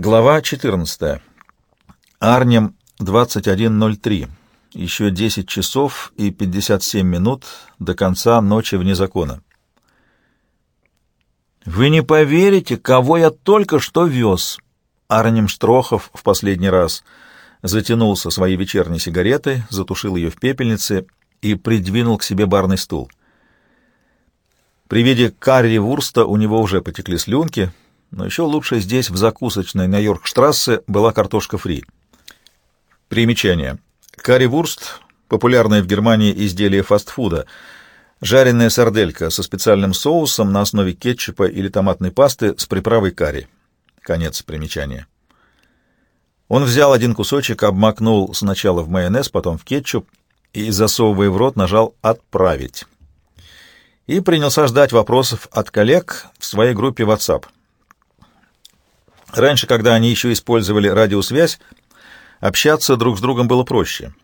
Глава 14. Арнем 21.03. Еще 10 часов и 57 минут до конца ночи вне закона. «Вы не поверите, кого я только что вез!» Арнем Штрохов в последний раз затянулся своей вечерней сигаретой, затушил ее в пепельнице и придвинул к себе барный стул. При виде карри Вурста у него уже потекли слюнки — но еще лучше здесь, в закусочной на Йоркштрассе, была картошка фри. Примечание. Карри-вурст — популярное в Германии изделие фастфуда, жареная сарделька со специальным соусом на основе кетчупа или томатной пасты с приправой карри. Конец примечания. Он взял один кусочек, обмакнул сначала в майонез, потом в кетчуп и, засовывая в рот, нажал «Отправить». И принялся ждать вопросов от коллег в своей группе WhatsApp. Раньше, когда они еще использовали радиосвязь, общаться друг с другом было проще.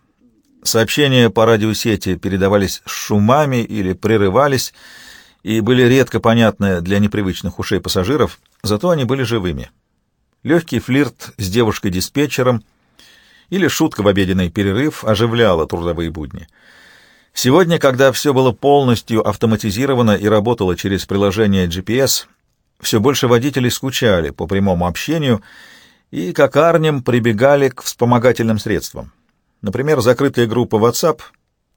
Сообщения по радиосети передавались шумами или прерывались и были редко понятны для непривычных ушей пассажиров, зато они были живыми. Легкий флирт с девушкой-диспетчером или шутка в обеденный перерыв оживляла трудовые будни. Сегодня, когда все было полностью автоматизировано и работало через приложение GPS, все больше водителей скучали по прямому общению и, как Арнем, прибегали к вспомогательным средствам. Например, закрытая группа WhatsApp,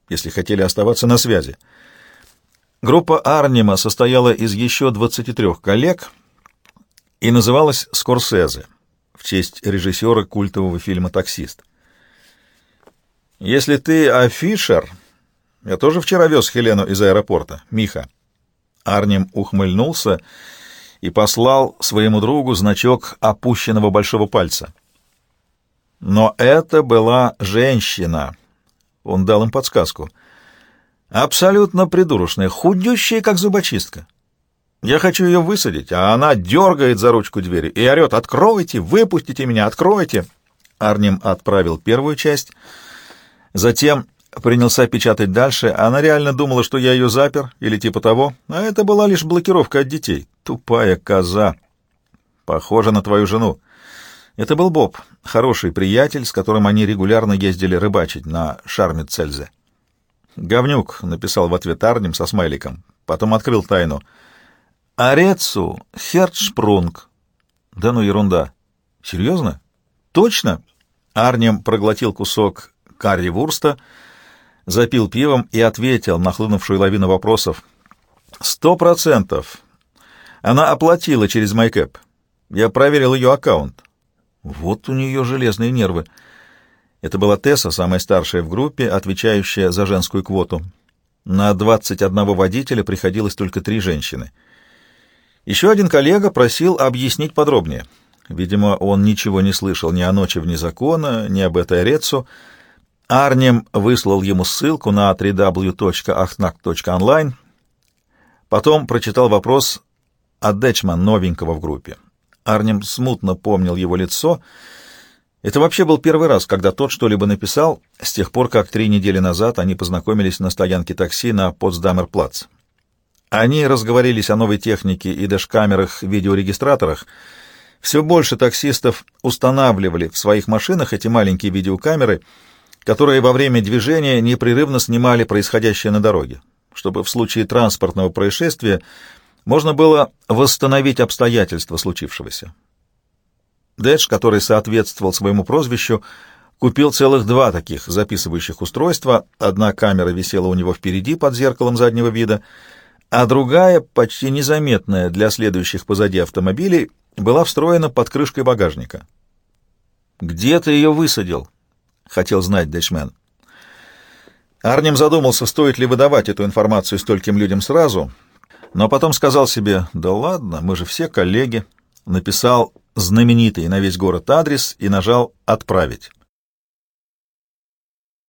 если хотели оставаться на связи. Группа Арнема состояла из еще 23 коллег и называлась «Скорсезе» в честь режиссера культового фильма «Таксист». «Если ты афишер, я тоже вчера вез Хелену из аэропорта, Миха». Арнем ухмыльнулся и и послал своему другу значок опущенного большого пальца. Но это была женщина. Он дал им подсказку. Абсолютно придурочная, худющая, как зубочистка. Я хочу ее высадить, а она дергает за ручку двери и орет «Откройте! Выпустите меня! Откройте!» Арнем отправил первую часть. Затем принялся печатать дальше. Она реально думала, что я ее запер или типа того, а это была лишь блокировка от детей. Тупая коза. Похожа на твою жену. Это был Боб, хороший приятель, с которым они регулярно ездили рыбачить на Шармит-Цельзе. «Говнюк», — написал в ответ Арнем со смайликом. Потом открыл тайну. «Арецу Херцшпрунг». «Да ну ерунда». «Серьезно? Точно?» Арнем проглотил кусок карри-вурста, запил пивом и ответил на хлынувшую лавину вопросов. «Сто процентов. Она оплатила через MyCap. Я проверил ее аккаунт. Вот у нее железные нервы. Это была Тесса, самая старшая в группе, отвечающая за женскую квоту. На 21 водителя приходилось только три женщины. Еще один коллега просил объяснить подробнее. Видимо, он ничего не слышал ни о ночи вне закона, ни об этой Орецу. Арнем выслал ему ссылку на www.achnak.online. Потом прочитал вопрос а Дэчман новенького в группе. Арнем смутно помнил его лицо. Это вообще был первый раз, когда тот что-либо написал, с тех пор, как три недели назад они познакомились на стоянке такси на Потсдамерплац. Они разговорились о новой технике и дэшкамерах, видеорегистраторах. Все больше таксистов устанавливали в своих машинах эти маленькие видеокамеры, которые во время движения непрерывно снимали происходящее на дороге, чтобы в случае транспортного происшествия можно было восстановить обстоятельства случившегося. Дэдж, который соответствовал своему прозвищу, купил целых два таких записывающих устройства. Одна камера висела у него впереди под зеркалом заднего вида, а другая, почти незаметная для следующих позади автомобилей, была встроена под крышкой багажника. «Где ты ее высадил?» — хотел знать Дэчмен. Арнем задумался, стоит ли выдавать эту информацию стольким людям сразу — но потом сказал себе, да ладно, мы же все коллеги. Написал знаменитый на весь город адрес и нажал «Отправить».